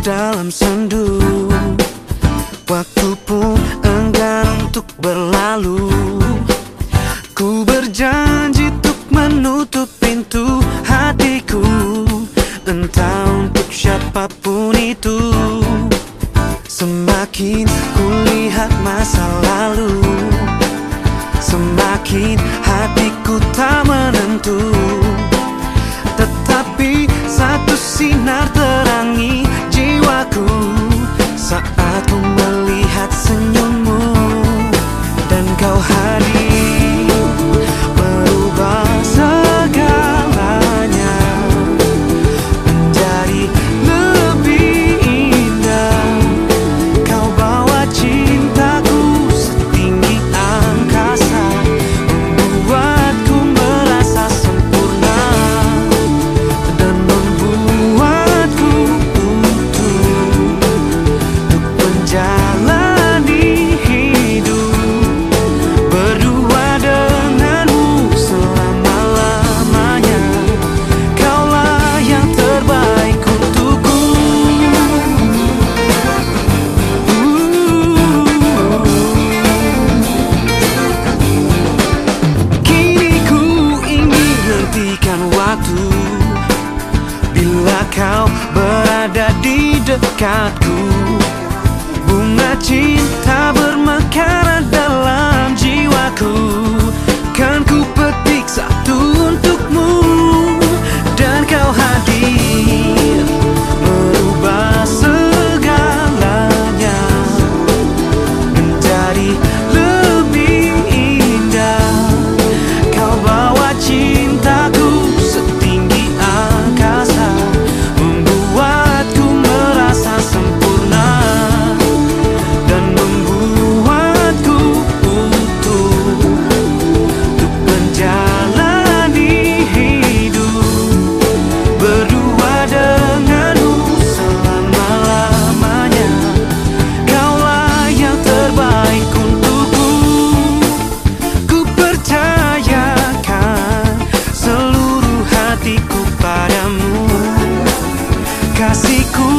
dalam sendu. Waktu pun enggan untuk berlalu. Ku berjanji untuk menutup pintu hatiku. Entah untuk siapa pun itu. Semakin ku lihat masa lalu Semakin hatiku tak menentu. how high tekadku kasihku.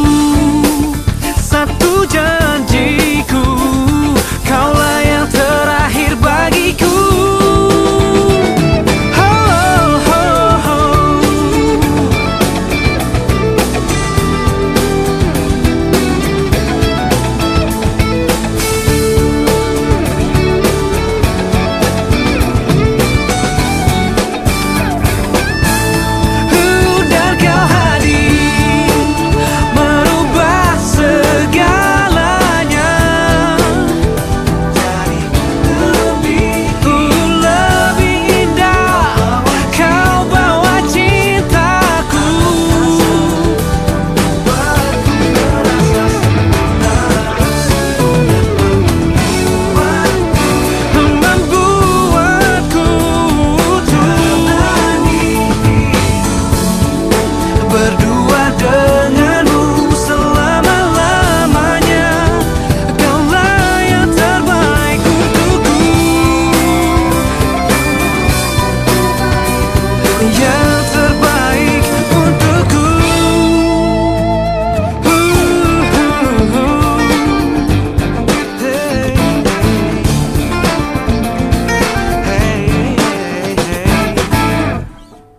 yeah.